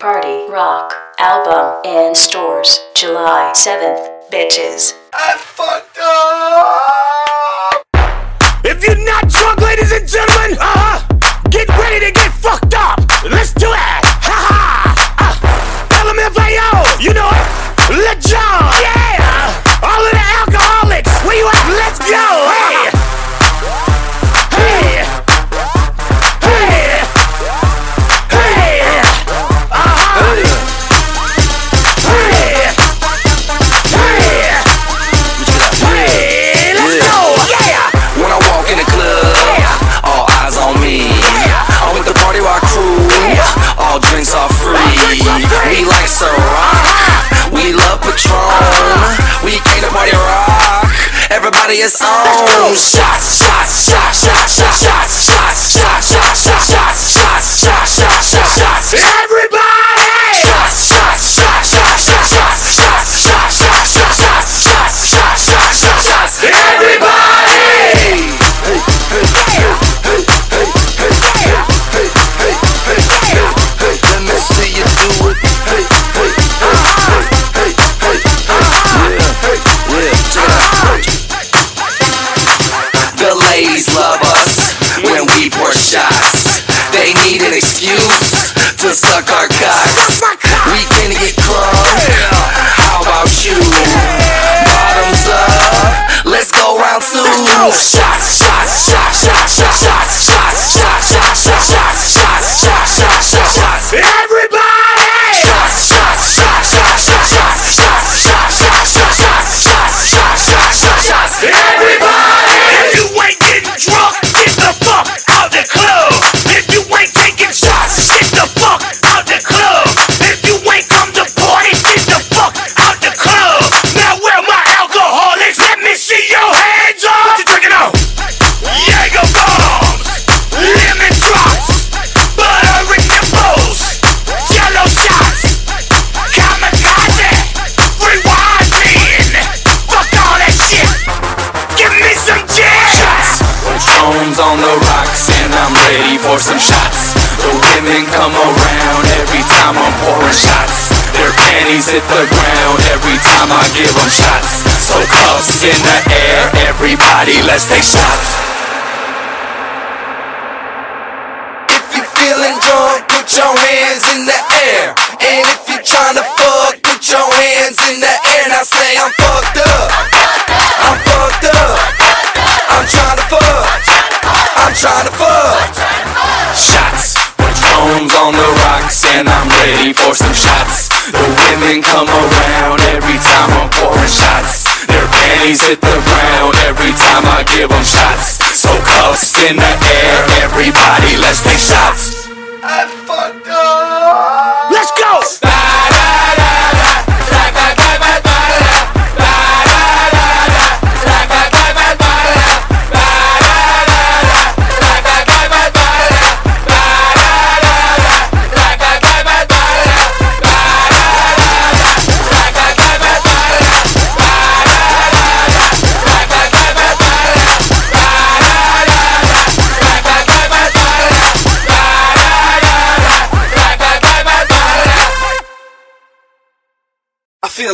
Party Rock album in stores July 7th. Bitches. I fucked up! If you're not drunk, ladies and gentlemen, uh-huh, get ready to get fucked up. Let's do it. Ha ha. Uh, LMFAO, you know Everybody is on. Shots, shots, shots, shots, shots, shots, shots, shots, shots, shots, shots, shots, shots, shots, shots, to suck our cocks. We can get crunk. How about you? Bottoms up. Let's go round two. Shots, shots, shots, shots, shots, shots, shots, shots, shots, shots, shots, Hit the ground every time I give them shots. So cuffs in the air, everybody let's take shots. If you feeling drunk, put your hands in the air. And if you trying to fuck, put your hands in the air. Now say I'm fucked up. I'm fucked up. I'm trying to fuck. I'm tryna fuck. Shots. Patron's on the Panties hit the ground every time I give them shots. So cuffs in the air, everybody let's take shots.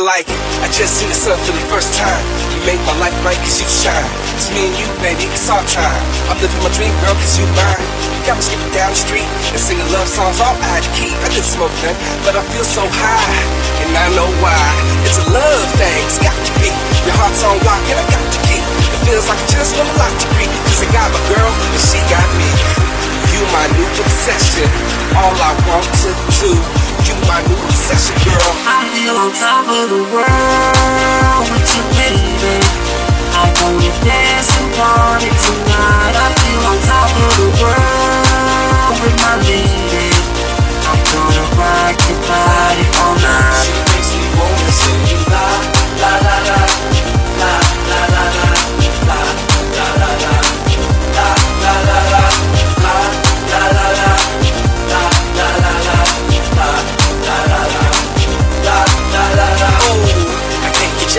Like I just seen the sun for the first time. You make my life bright cause you shine. It's me and you, baby, it's our time. I'm living my dream, girl, cause you mine. You got me skipping down the street and singing love songs all out of key. I didn't smoke none, but I feel so high. And I know why. It's a love thing, it's got to be. Your heart's on lock and I got the key. It feels like I just want a lot to be. Cause I got my girl and she got me. You my new obsession. All I want to do. You my new obsession, girl. I feel on top of the world with you, baby. I wanna dance and party tonight. I feel on top of the world with my lady. I'm gonna rock your body all night. She makes me wanna sing you la la la la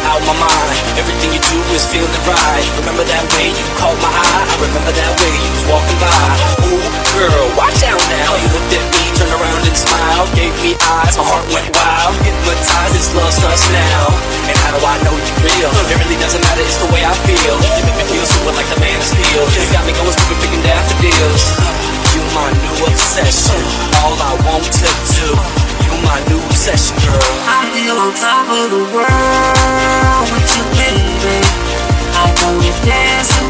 out my mind. Everything you do is feeling right. Remember that way you caught my eye? I remember that way you was walking by. Ooh, girl, watch out now. You looked at me, turned around and smiled, gave me eyes, my heart went wild. Hypnotized, this love starts now. And how do I know you're real? It really doesn't matter, it's the way I feel. You make me feel super like the man of steel. You got me going stupid, picking deals. You my new obsession, all I want to do. My new obsession, girl. I feel on top of the world with you, baby. I wanna dance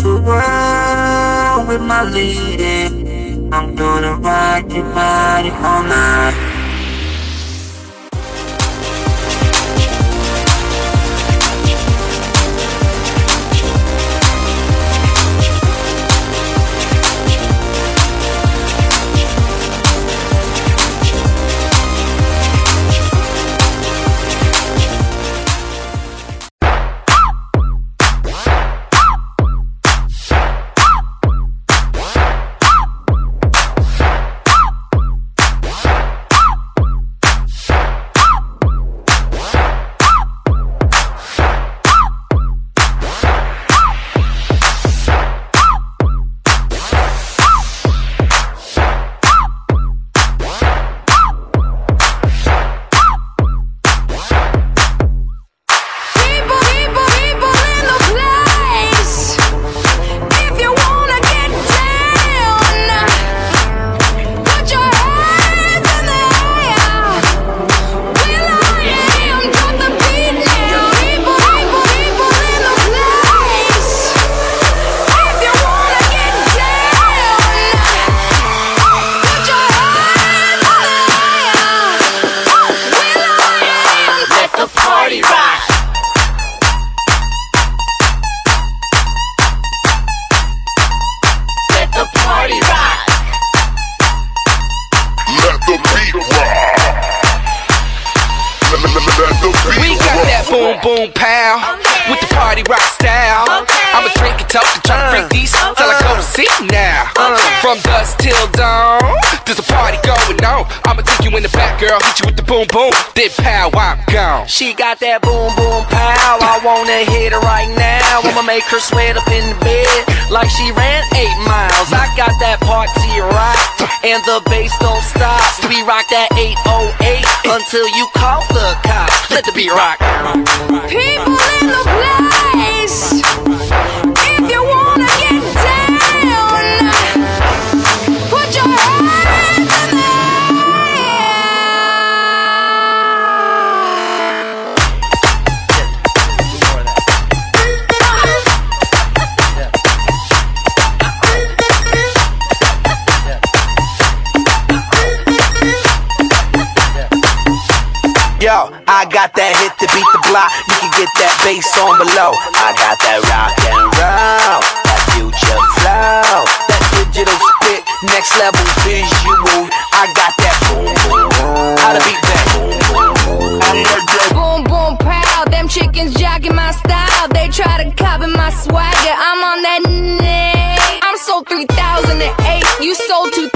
the world with my leading. I'm gonna rock your body all night. From dusk till dawn, there's a party going on. I'ma take you in the back, girl, hit you with the boom boom, then pow, I'm gone. She got that boom boom pow. I wanna hit her right now. I'ma make her sweat up in the bed like she ran eight miles. I got that party rock, and the bass don't stop. We rock that 808 until you call the cops. Let the beat rock. People in the place. Yo, I got that hit to beat the block. You can get that bass on below. I got that rock and roll, that future flow, that digital spit next level visual. I got that boom boom. How to beat that boom boom. Pow. Them chickens jocking my style. They try to copy my swagger. I'm on that n- I'm sold 3008. You sold 2000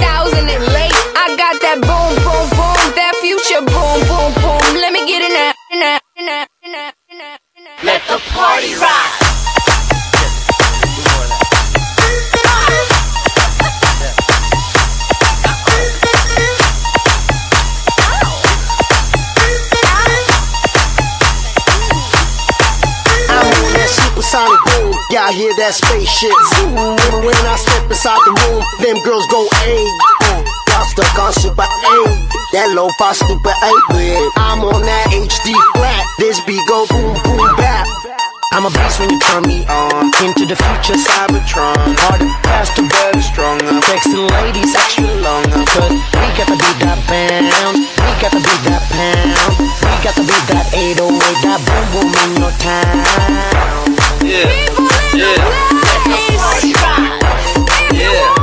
party rock. I'm on that supersonic boom. Y'all hear that spaceship zoom. When I step inside the room, them girls go A. Uh, y'all stuck on super A. That low fi stupid A bit. I'm on that HD flat. This beat go boom. I'm a beast when you turn me on. Into the future, Cybertron. Harder, faster, better, stronger. Sexy ladies, extra longer. Cause we got to beat that bounce. We got to beat that pound. We got to beat that 808. That boom boom in your town. Yeah. People in Yeah. the place. Party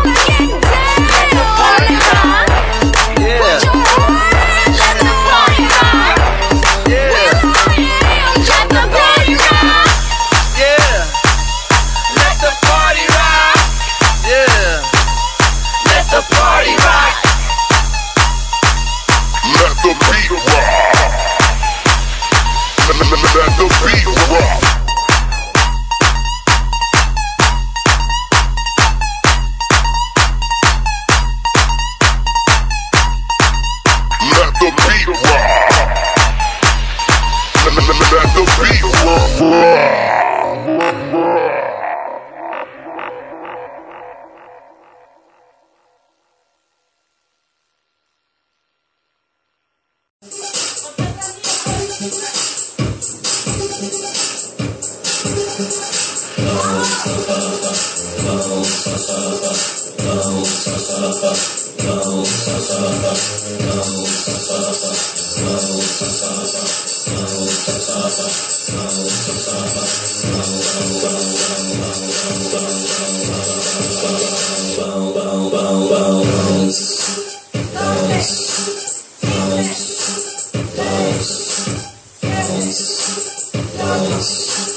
Oh.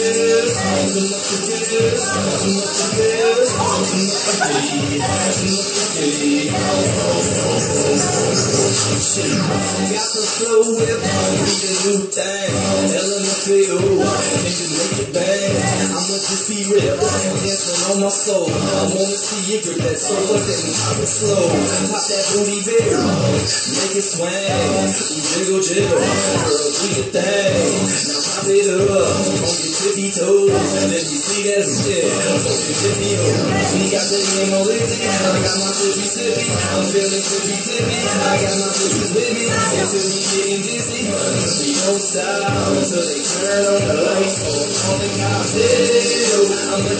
Got the flow whip, be the new thing. Hell in the field, nigga make it bang. I'ma just be real, dancing on my soul. I wanna see you grip that pop it slow. Pop that booty big, make it swing. Jiggle, jiggle, girl, do your thing. Now pop it up on your tippy toes. Let me see that got the I got my tippy tippy. I'm feeling tippy tippy. I got my tippies with me until we getting dizzy. We don't stop until they turn on the lights. On the cocktail, I'm a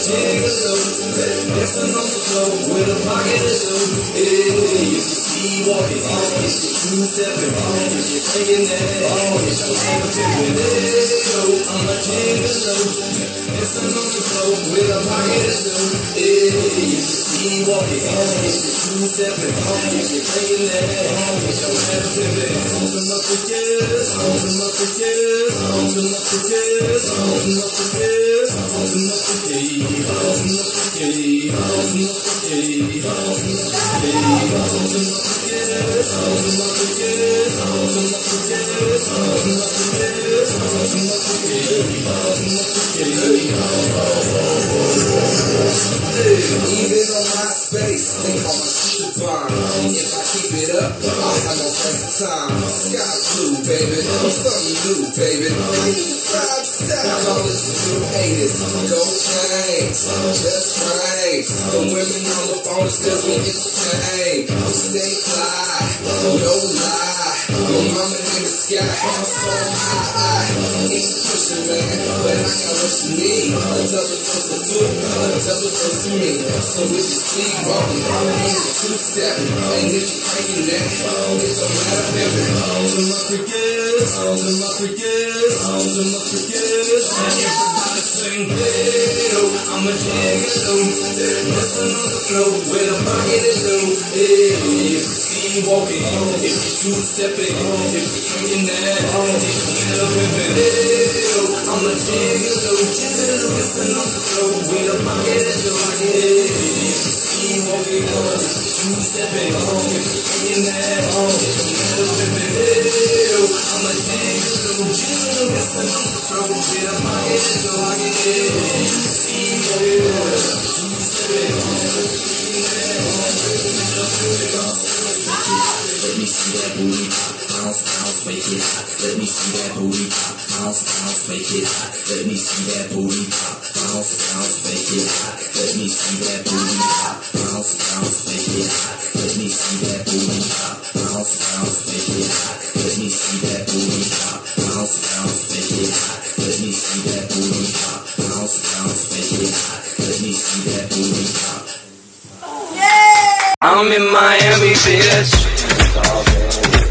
on the floor with a pocket of dough. Hey, you see walking, it's your two stepping. If you're thinking that, your hand tipping. Hey, I'm a gigolo. Dancing on the floor with a pocket of dough. Hey, you can see walking, it's your two stepping. If you're thinking that, it's your hand tipping. Some messages, some messages, some messages, some messages, some messages, some messages, some Even on my space, they call my bomb. If I keep it up, have no face time. Sky blue, baby. I'm something new, baby. How you describe style? All this is new haters. Gold chains, just right. The women on the phone is cause we. We stay fly, no lie. Mama in the sky. Ain't pushing, man, but I got what you need. A double dose of food, a double dose of me. So if you sleep walking, and it's two stepping, and if you cranking that, it's a matter of heaven. To my freakers, to freakers, to my freakers. Everybody sing, oh, I'm a gigolo. Listen on the where the pocket is low. Hey, if you see walking, two stepping, if you cranking that, it's a matter of heaven. Hey, oh, I'm a gigolo. Listen on the pocket is low. Hey, if you see walking, if you stepping, if you cranking that, it's a matter of heaven. Hey, oh, I'm a gigolo. Listen on the flow, where the pocket is low. Hey, if you see walking, if you two stepping, Let me see that booty pop, bounce, bounce, make it hot. Let me see that booty pop, bounce, bounce, make it hot. Let me see that booty pop, bounce, bounce, make it hot. Let me see that booty pop, bounce, bounce, make it hot. Let me see that booty pop, bounce, bounce, make it hot. Let me see that booty pop, bounce, bounce, make it hot. Let me see that booty pop, bounce, bounce, make it hot. Let me see that booty pop. I'm in Miami, bitch. I'm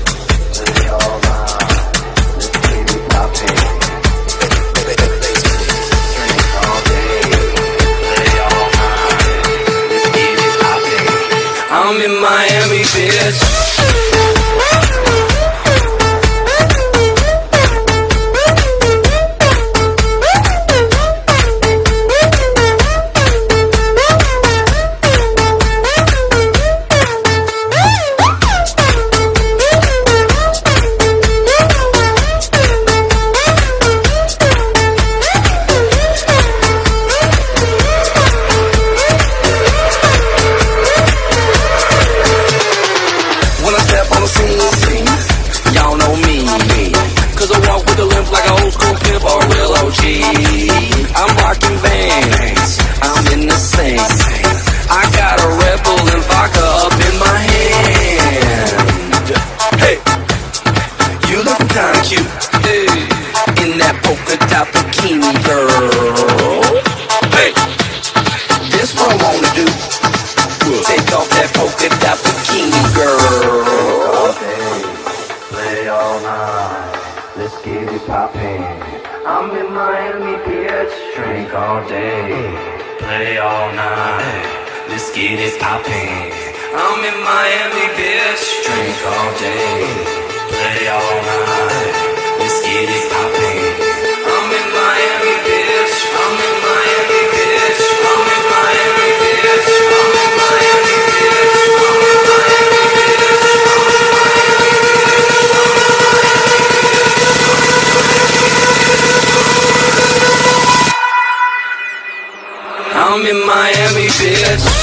I'm in Miami, bitch.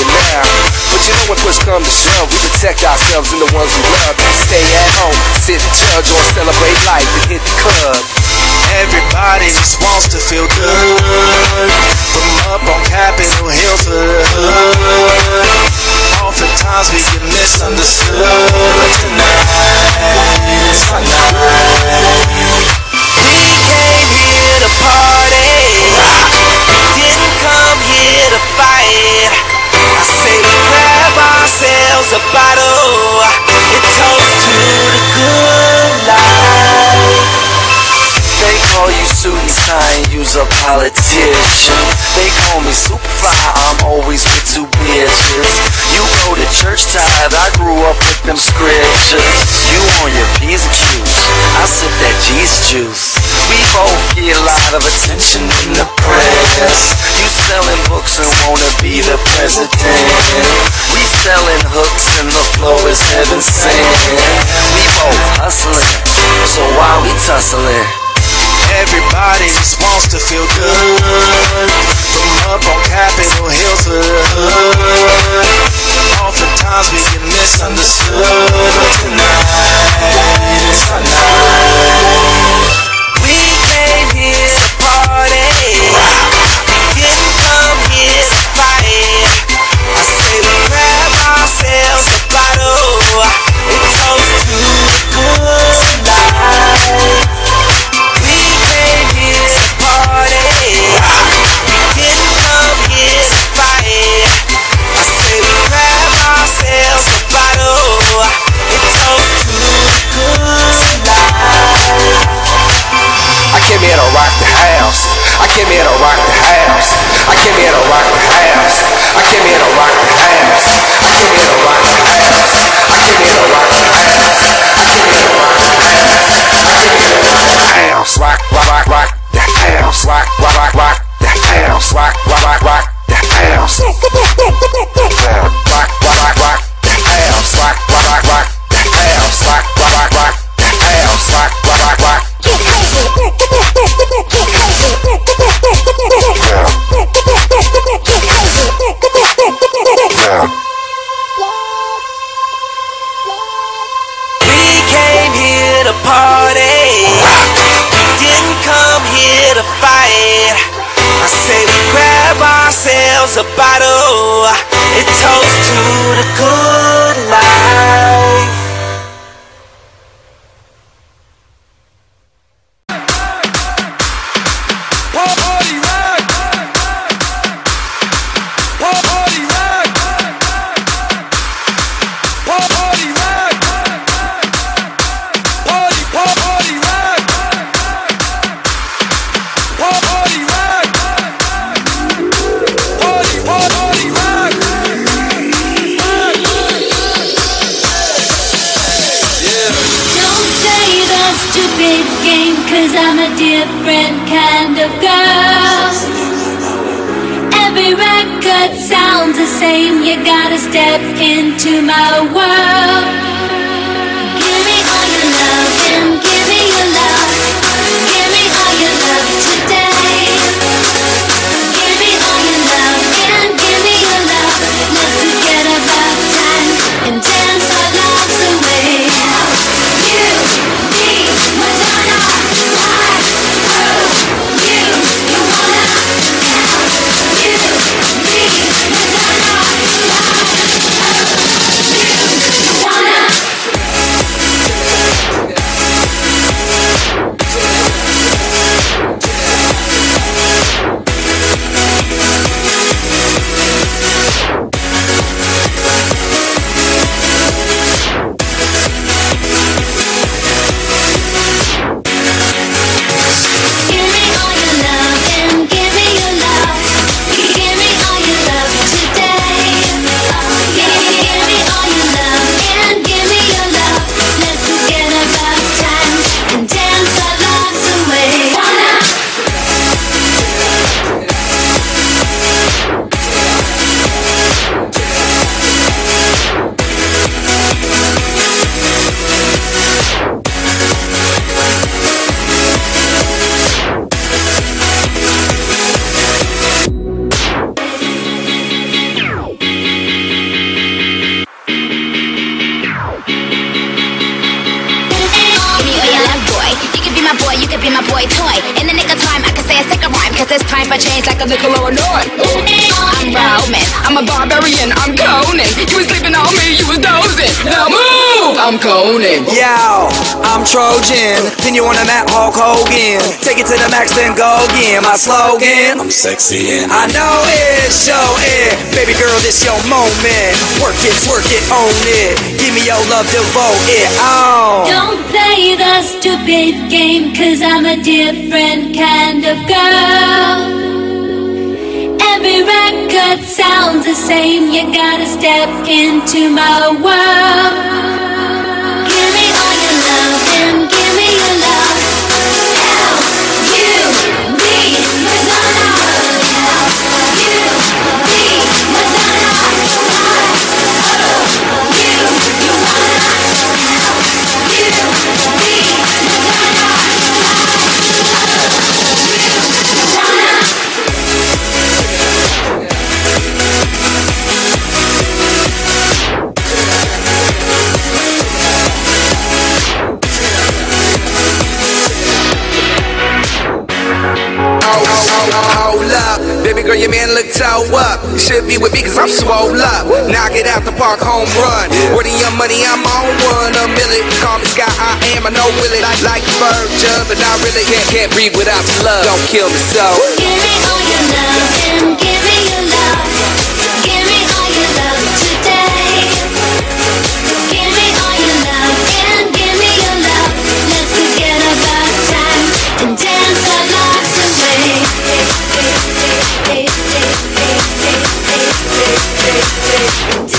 It now. But you know when push come to shove, we protect ourselves and the ones we love. Stay at home, sit and judge or celebrate life and hit the club. Everybody just wants to feel good. From up on Capitol Hill to the hood. Oftentimes we get misunderstood. But tonight is our night. We came here to party. Didn't come here to fight. I say grab ourselves a bottle. It toast to the good. They call you tie and use a politician. They call me Superfly, I'm always with two bitches. You go to church tithe, I grew up with them scriptures. You on your P's and Q's, I sip that Jesus juice. We both get a lot of attention in the press. You selling books and wanna be the president. We selling hooks and the flow is heaven sent. We both hustling, so why we tussling? Everybody just wants to feel good. From up on Capitol Hill to uh, the hood. Oftentimes we get misunderstood. But tonight is our night. We came here to party. We Didn't come here to fight. I say we grab ourselves a bottle. It toast to the good life. I came here to rock the house. I came here to Hogan. Take it to the max, then go again. My slogan. I'm sexy and I know it, show it. Baby girl, this your moment. Work it, twerk it, own it. Give me your love, devote it on. Don't play the stupid game, cause I'm a different kind of girl. Every record sounds the same, you gotta step into my world. Give me all your love and give me your love. Girl, your man look toe up. You should be with me cause I'm swole up. Knock it out the park, home run. Where the young money, I'm on one. A million. Call me Sky, I am, I know Willie. Like, like a bird, jump, but I really can't, can't breathe without your love. Don't kill me so. Give me all your love and give me your love. Dance our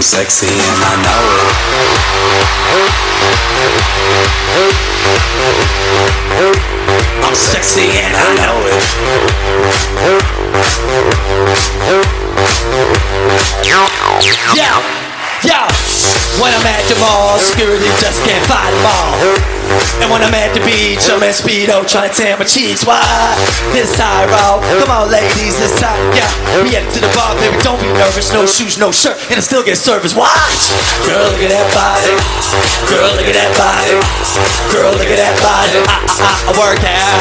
I'm sexy and I know it. I'm sexy and I know it. Yeah, yeah. When I'm at the mall, security just can't find them all. And when I'm at the beach, I'm in Speedo trying to tan my cheeks. Why? This high roll. Come on, ladies, this time. Yeah, we headed to the bar, baby. Don't be nervous. No shoes, no shirt, and I still get service. Why? Girl, look at that body. Girl, look at that body. Girl, look at that body. I, I, I work out.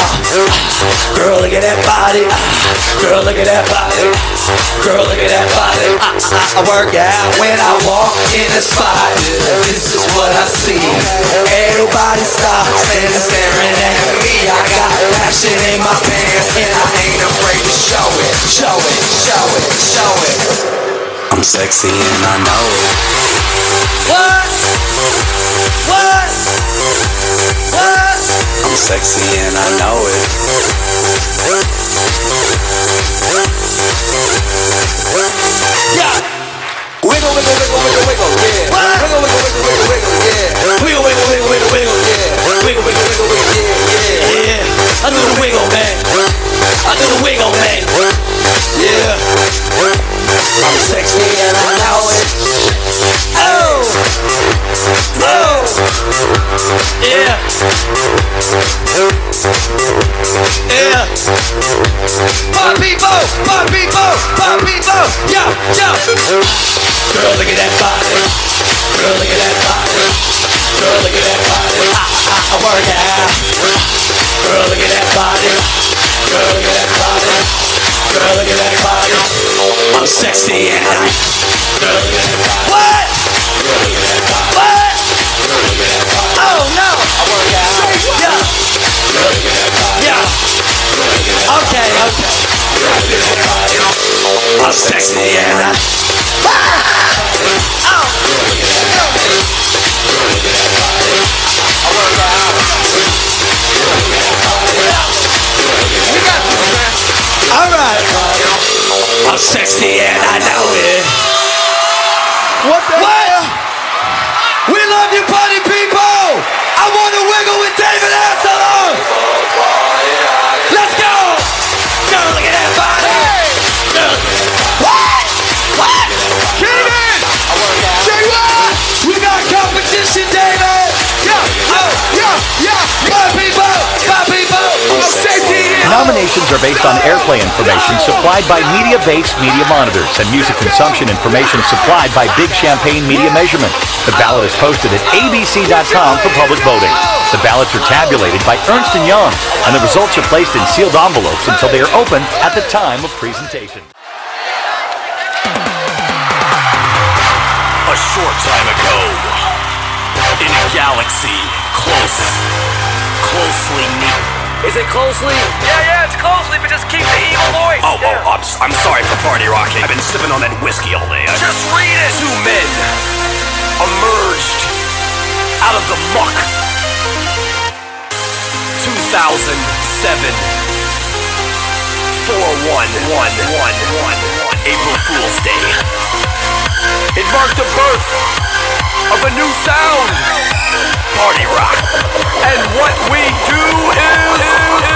Girl, look at that body. Girl, look at that body. Girl, look at that body. I, I, I work out when I walk in the spot. This is what I see. Everybody stops and staring at me. I got passion in my pants and I ain't afraid to show it, show it, show it, show it. I'm sexy and I know it. What? What? What? I'm sexy and I know it. Yeah. Wiggle, wiggle, wiggle, wiggle, wiggle, yeah. Wiggle, wiggle, wiggle, wiggle, wiggle, yeah. Wiggle, wiggle, wiggle, wiggle, wiggle, yeah. Wiggle, wiggle, wiggle, wiggle, yeah, yeah. I do the wiggle, man. I do the wiggle. Yeah. I'm sexy and I know it. Oh. Oh. Yeah. Yeah. Pop people, pop people, pop people. Girl, look at that body. Girl, look at that body. Girl, look at that body. I, I, I work out. Girl, look at that body. Girl, look at that body. Girl, look at that body. I'm sexy at body. What? What? Oh no. Yeah. Yeah. Okay, okay. I'm sexy Nominations are based on airplay information supplied by Mediabase media monitors and music consumption information supplied by Big Champagne Media Measurement. The ballot is posted at abc.com for public voting. The ballots are tabulated by Ernst & Young, and the results are placed in sealed envelopes until they are opened at the time of presentation. A short time ago, in a galaxy close, closely knit. Is it closely? Yeah, yeah, it's closely, but just keep the evil voice. Oh, oh, I'm, s- I'm sorry for party rocking. I've been sipping on that whiskey all day. I- Just read it. Two men emerged out of the muck. 2007. 41111. April Fool's Day. It marked the birth of a new sound. Party rock. And what we do is.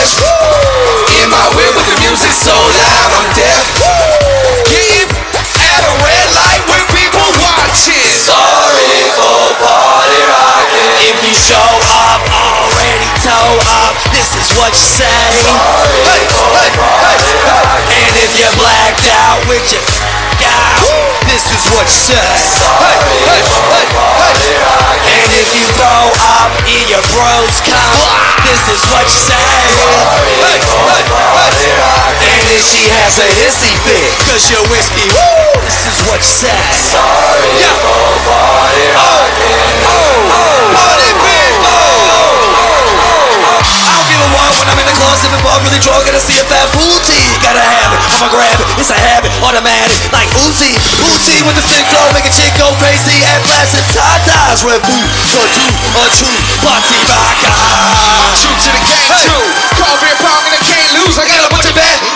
I'm. In my whip with the music so loud, I'm deaf. Getting at a red light when people watching. Sorry for party rocking. If you show up already toe up, this is what you say. Sorry Hey, hey, hey. And if you're blacked out with your out, this is what you say. Hey, hey, hey, hey. And if you throw up in your bros cup, this is what you say. Hey, hey, hey. And if she has a hissy fit, cause you're whiskey, woo, this is what you say. Sorry yeah. for party. Oh, oh, party I don't give a what when I'm in the club sipping bug, really drunk, and I see a fat booty. Gotta have it, if I grab it, it's a habit, automatic, like Uzi. Uzi with the fit flow, make a chick go crazy, and flashing tie dyes. Red boot, so two, one, two, party. I'm true to the game, true. Coffee and pop and I can't lose. I got a bunch of bad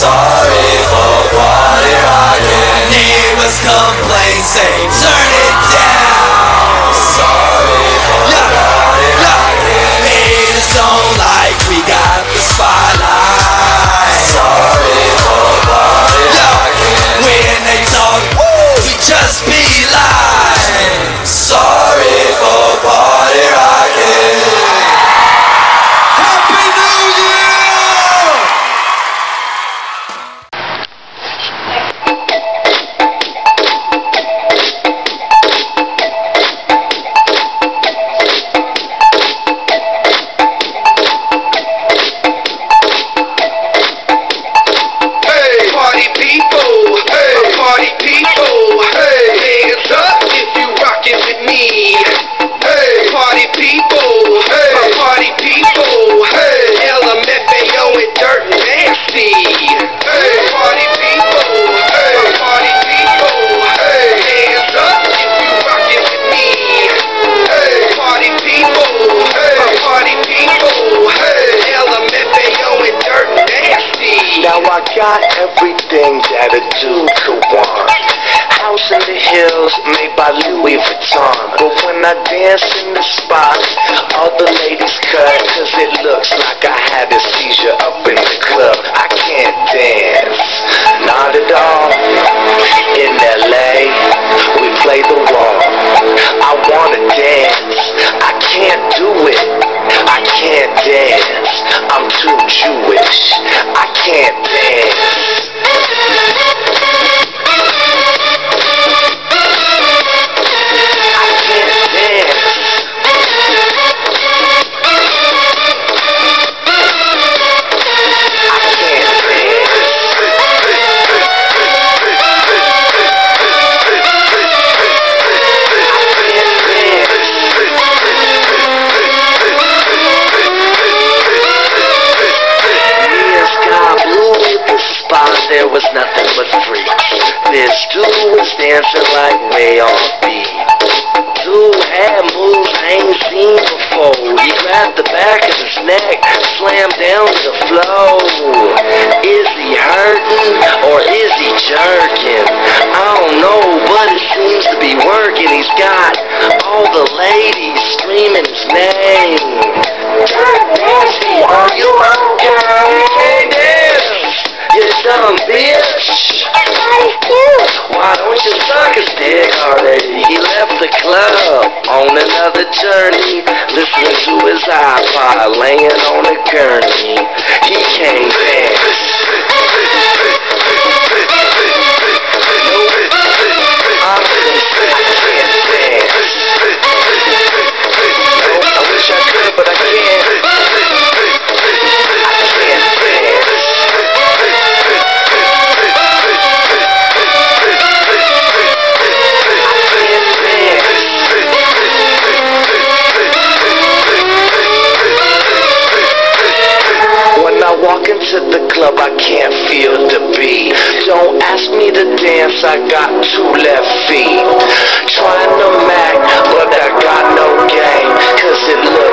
Sorry for party rocking. Neighbors complain, say turn I dance in the spot, all the ladies cut, cause it looks like I had a seizure up in the club. I can't dance, not at all. In LA, we play the wall. I wanna dance, I can't do it. I can't dance, I'm too Jewish. I can't was nothing but freaks. This dude was dancing like way on beat. Dude had moves I ain't seen before. He grabbed the back of his neck, slammed down to the floor. Is he hurting or is he jerking? I don't know, but it seems to be working. He's got all the ladies screaming his name. Are you okay? You dumb bitch. Why don't you suck his dick already? He left the club on another journey, listening to his iPod, laying on a gurney. He can't dance. Don't to dance, I got two left feet. Trying to mac, but I got no game. Cause it look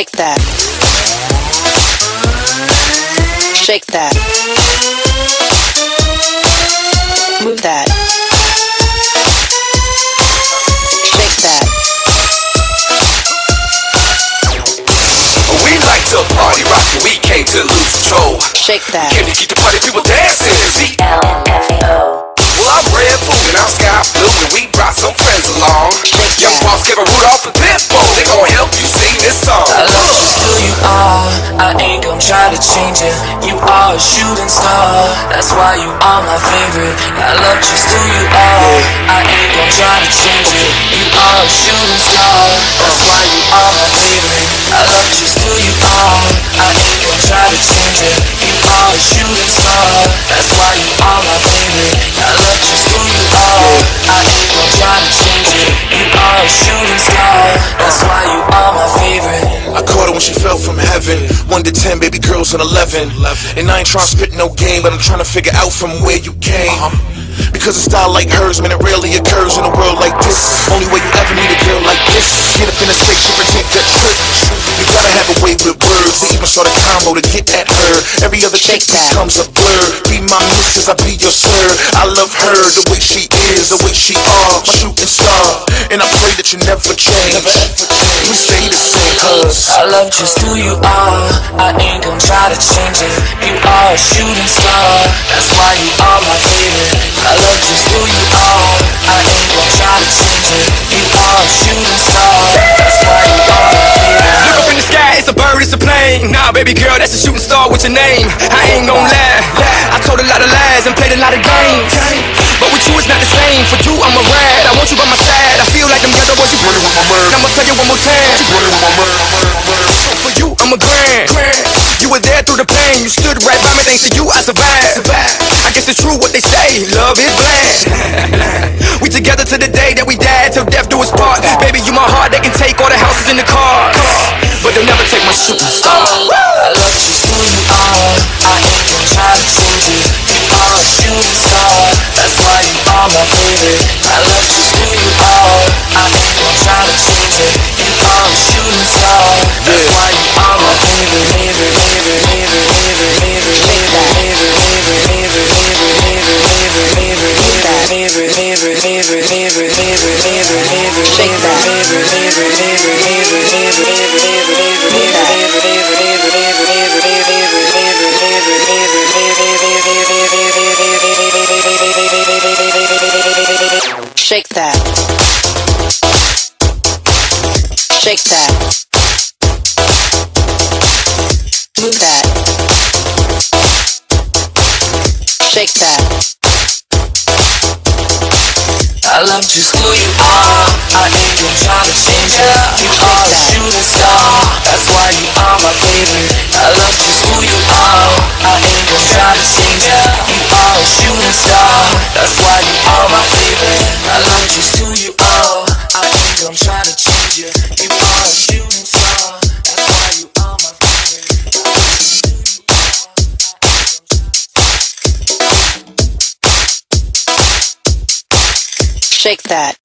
Shake that. Shake that. Move that. Shake that. We like to party rock, and we came to lose control. Shake that. Came to keep the party people dancing. See? I'm Redfoo and I'm Sky Blu, and we brought some friends along. Young boss Kevin Rudolph and Pitbull, they gon' help you sing this song. I love just who you are. I ain't gon' try to change it. You are a shooting star. That's why you are my favorite. I love just who you are. I ain't gon' try to change it. You are a shooting star. That's why you are my favorite. I love just who you are. I ain't gon' try to change it. You are a shooting star. That's why you are my favorite. I love just who you are. I ain't gon' try to change it. You are a shooting star. That's why you are my favorite. I caught her when she fell from heaven. One to ten, baby girls on eleven. And I ain't trying to spit no game, but I'm trying to figure out from where you came. Because a style like hers, man, it rarely occurs in a world like this. Only way you ever meet a girl like this. Get up in a spaceship and take that trip. You gotta have a way with words. They even start a combo to get at her. Every other chick becomes a blur. Be my missus, I be your sir. I love her, the way she is, the way she are. My shooting star. And I pray that you never change. We stay the same, cuz. I love just who you are. I ain't gon' try to change it. You are a shooting star. That's why you are my favorite. I love just who you are. I ain't gon' try to change it. You are a shooting star. That's why you are my favorite. Look up in the sky, it's a bird, it's a plane. Nah, baby girl, that's a shooting star with your name. I ain't gon' lie. I told a lot of lies and played a lot of games. But with you, it's not the same. For you, I'm a rad. I want you by my side. I feel like them Geto Boys, you running with my bird. I'ma tell you one more time. You running with my bird. For you, I'm a grand. You were there through the pain. You stood right by me. Thanks to you, I survived. I guess it's true what they say. Love is blind. we together to the day that we die. Till death do us part. Baby, you my heart. They can take all the houses in the car. But they'll never take my shooting star. I love just who you are. I ain't gon' try to change it. You are a shooting star. That's why you are my favorite. I love just who you are. I ain't gon' try to change it. Star. That's why you are my favorite. Favorite, favorite, favorite, favorite, favorite, favorite, favorite, favorite, favorite, favorite, favorite, favorite, favorite, favorite, favorite, favorite, favorite, favorite, favorite, Shake that. favorite, favorite, favorite, favorite, favorite, Shake that. Shake that. Move that. Shake that. I love just who you are. I ain't gon' try to change it. take that.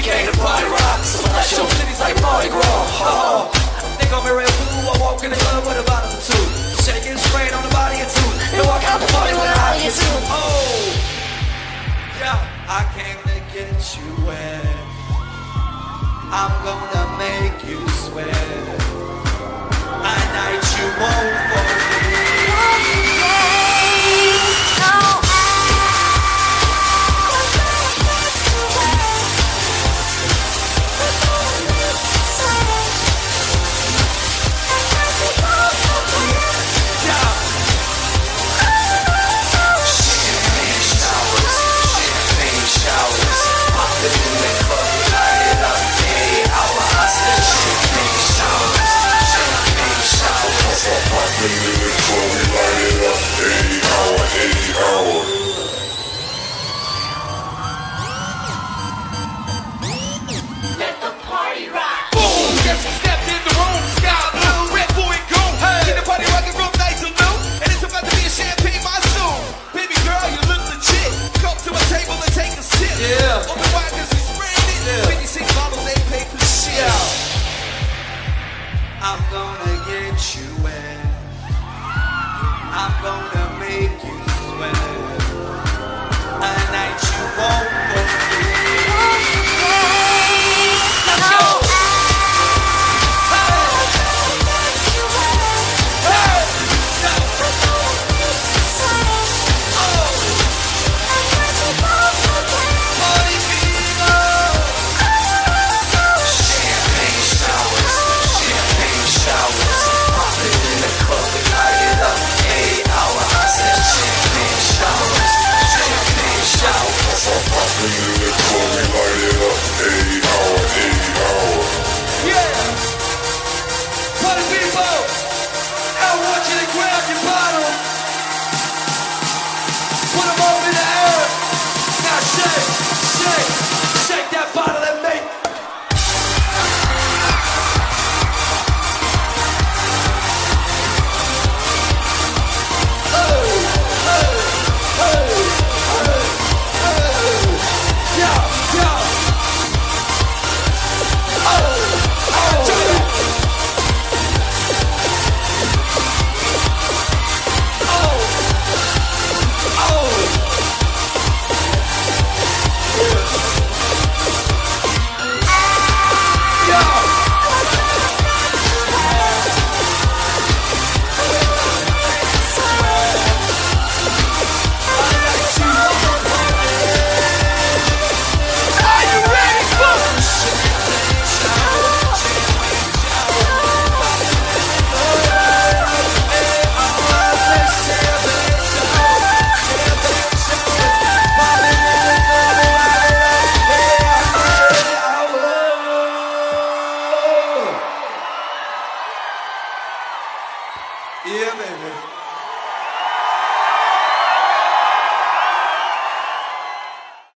we came to party rock. So flash your titties like Mardi Gras. Oh, I think I'm a in blue. I walk in the club with a bottle of two. Shaking straight on the body of two. And walk out the party with a eye of two. Oh, yeah, I came to get you wet. I'm gonna make you sweat. A night you won't I'm gonna get you wet. I'm gonna make you.